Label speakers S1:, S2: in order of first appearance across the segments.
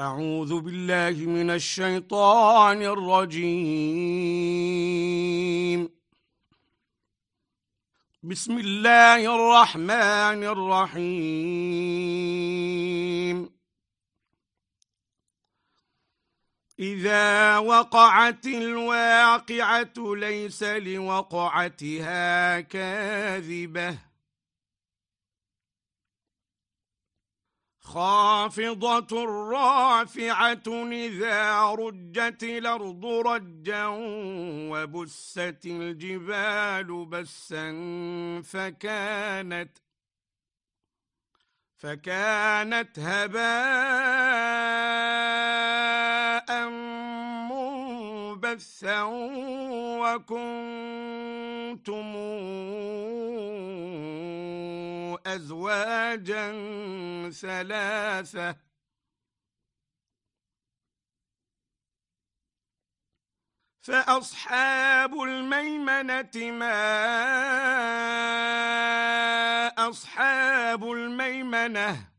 S1: أعوذ بالله من الشيطان الرجيم. بسم الله الرحمن الرحيم. إذا وقعت الواقعة ليس لوقعتها كاذبة. خافضة رافعة إذا رجت الأرض رجا وبست الجبال بسا فكانت فكانت هباء منبثا وكنتم أزواجا ثلاثة. فأصحاب الميمنة ما أصحاب الميمنة؟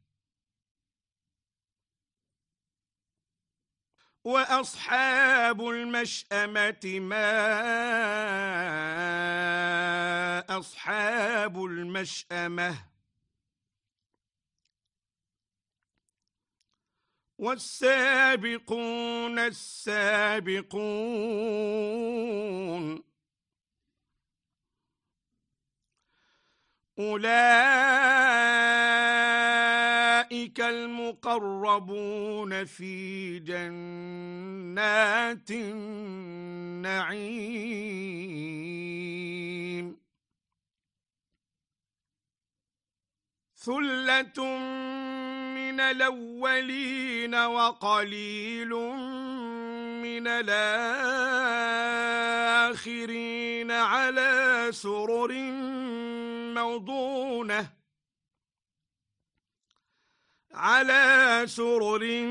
S1: وأصحاب المشأمة ما أصحاب المشأمة؟ والسابقون السابقون. أولئك المقربون في جنات النعيم. ثلة من الأولين وقليل من الآخرين على سرر موضونة. على سرر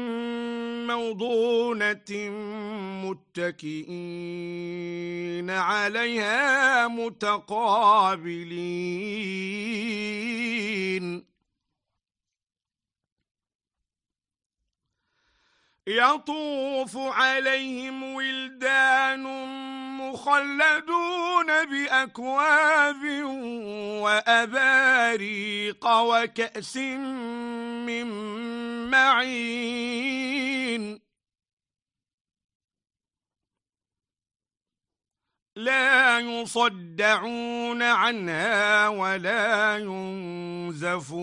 S1: موضونة متكئين عليها متقابلين. يطوف عليهم ولدان مخلدون بأكواب وأباريق وكأس من معين. لا يصدعون عنها ولا ينزفون.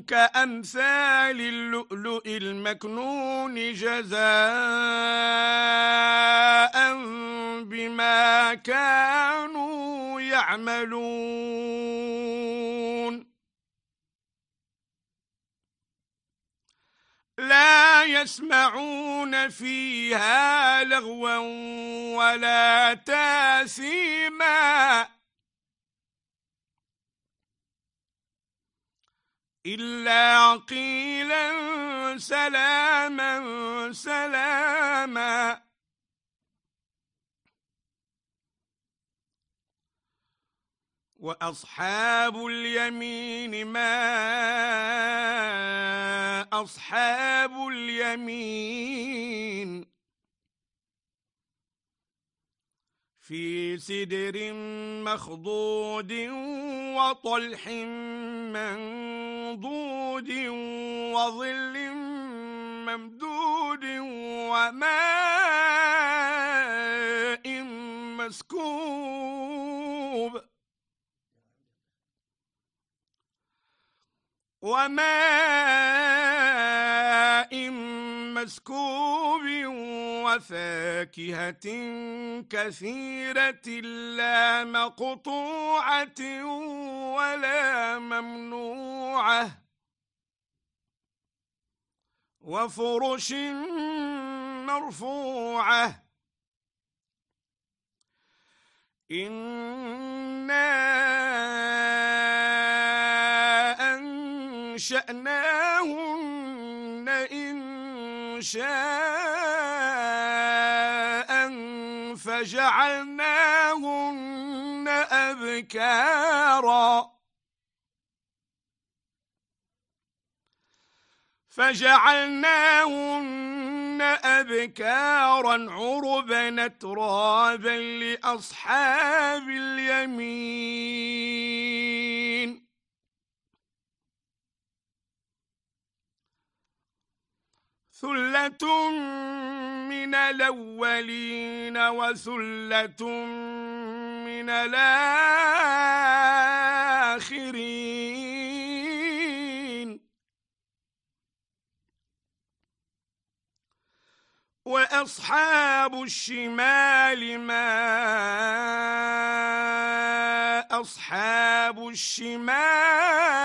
S1: كأمثال اللؤلؤ المكنون جزاء بما كانوا يعملون. لا يسمعون فيها لغوا ولا تاثيما. إلا قيلا سلاما سلاما. وأصحاب اليمين ما أصحاب اليمين. في سدر مخضود وطلح منضود وظل ممدود وماء مسكوب. وماء مسكوب وفاكهة كثيرة لا مقطوعة ولا ممنوعة وفرش مرفوعة. إنا أنشأناهن إن شاء فجعلناهن أبكاراً. فجعلناهن أبكارا عربا ترابا لأصحاب اليمين. ثلة من الأولين وثلة من الآخرين. واصحاب الشمال ما اصحاب الشمال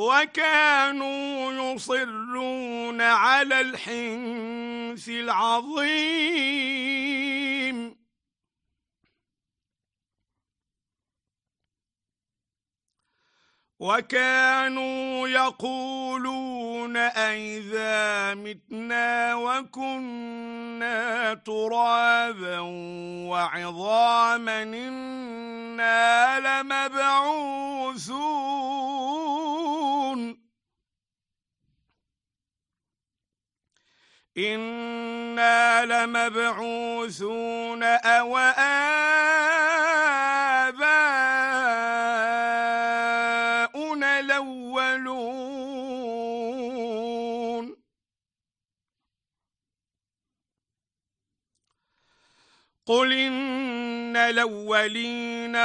S1: وكانوا يصرون على الحنث العظيم. وكانوا يقولون أئذا متنا وكنا ترابا وعظاما إنا لمبعوثون. إنا لمبعوثون أو آباؤنا الأولون قل إن الأولين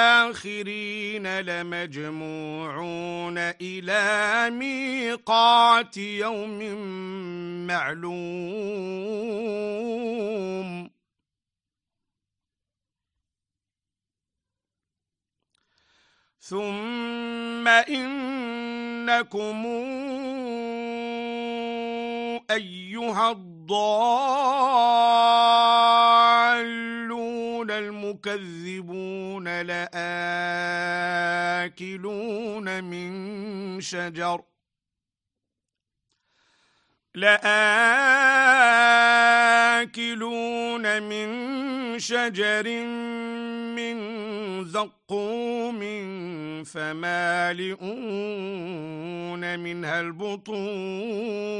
S1: والآخرين لمجموعون إلى ميقات يوم معلوم. ثم إنكم أيها الضالون المكذبون لآكلون من شجر لآكلون من شجر من زقوم فمالئون منها البطون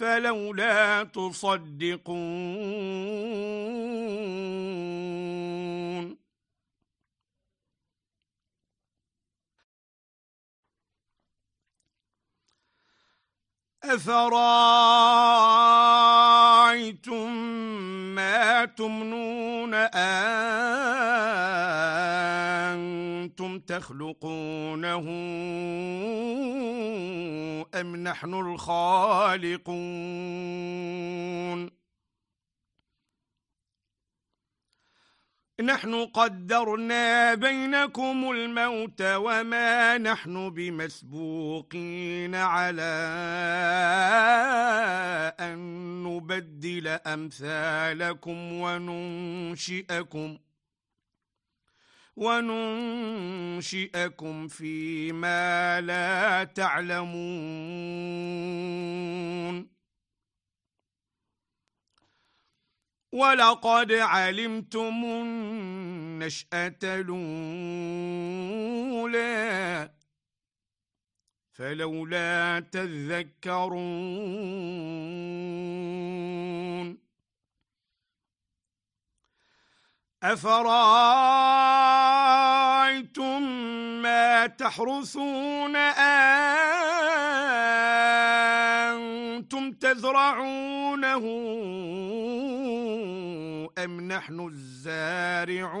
S1: فلولا تصدقون. أفرأيتم ما تمنون أنتم تخلقونه؟ أم نحن الخالقون؟ نحن قدرنا بينكم الموت وما نحن بمسبوقين على أن نبدل أمثالكم وننشئكم. وننشئكم فيما لا تعلمون. ولقد علمتم النشأة الأولى فلولا تذكرون. أفرأيتم ما تحرثون أنتم تزرعونه أم نحن الزارعون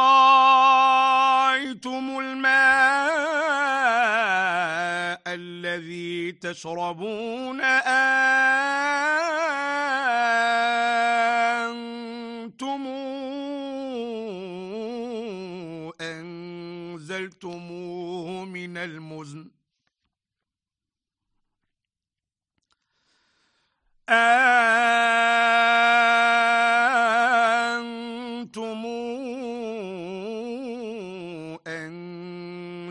S1: تشربون أنتم أنزلتموه من المزن. أنتم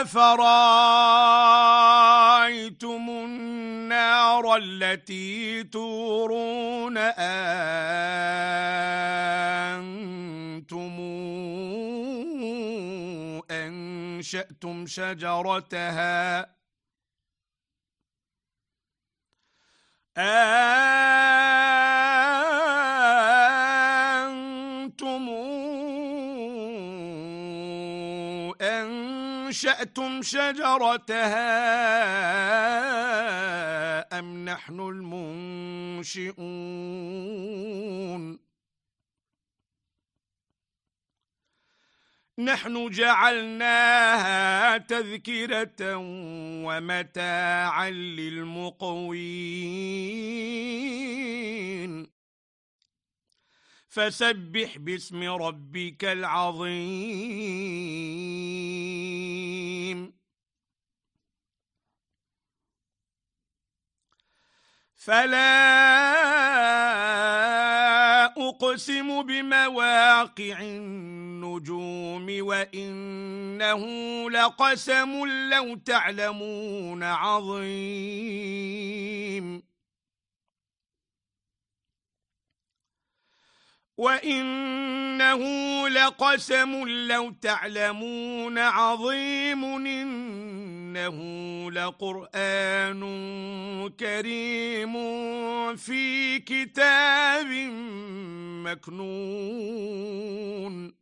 S1: أفرأيتم النار التي تورون أنتم أنشأتم شجرتها أنتم أنشأتم شجرتها أم نحن المنشئون؟ نحن جعلناها تذكرة ومتاعا للمقوين. فسبح باسم ربك العظيم. فلا أقسم بمواقع النجوم وإنه لقسم لو تعلمون عظيم. وإنه لقسم لو تعلمون عظيم إنه لقرآن كريم في كتاب مكنون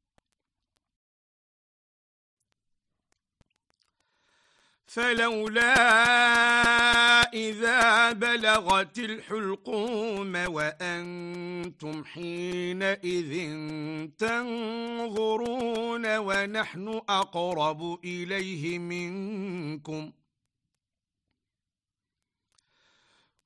S1: فلولا إذا بلغت الحلقوم وأنتم حينئذ تنظرون ونحن أقرب إليه منكم ۖ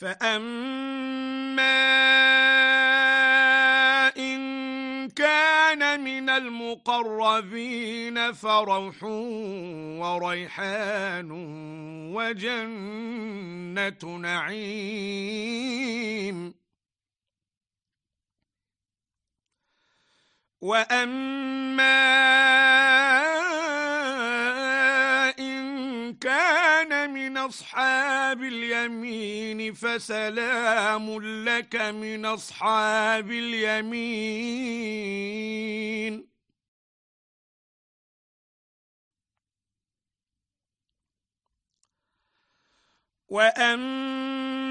S1: فأما إن كان من المقربين فروح وريحان وجنة نعيم وأما أصحاب اليمين فسلام لك من أصحاب اليمين. وأما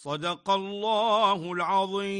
S1: صدق الله العظيم.